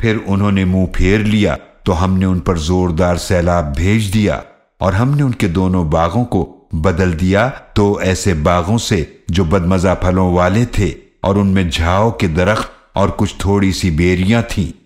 پھر انہوں نے منہ پھیر لیا تو ہم نے ان پر زوردار سیلاب بھیج دیا اور ہم نے ان کے دونوں باغوں کو بدل دیا تو ایسے باغوں سے جو بدمزہ پھلوں والے تھے اور ان میں جھاؤ کے درخت اور کچھ تھوڑی سی بیریاں تھیں۔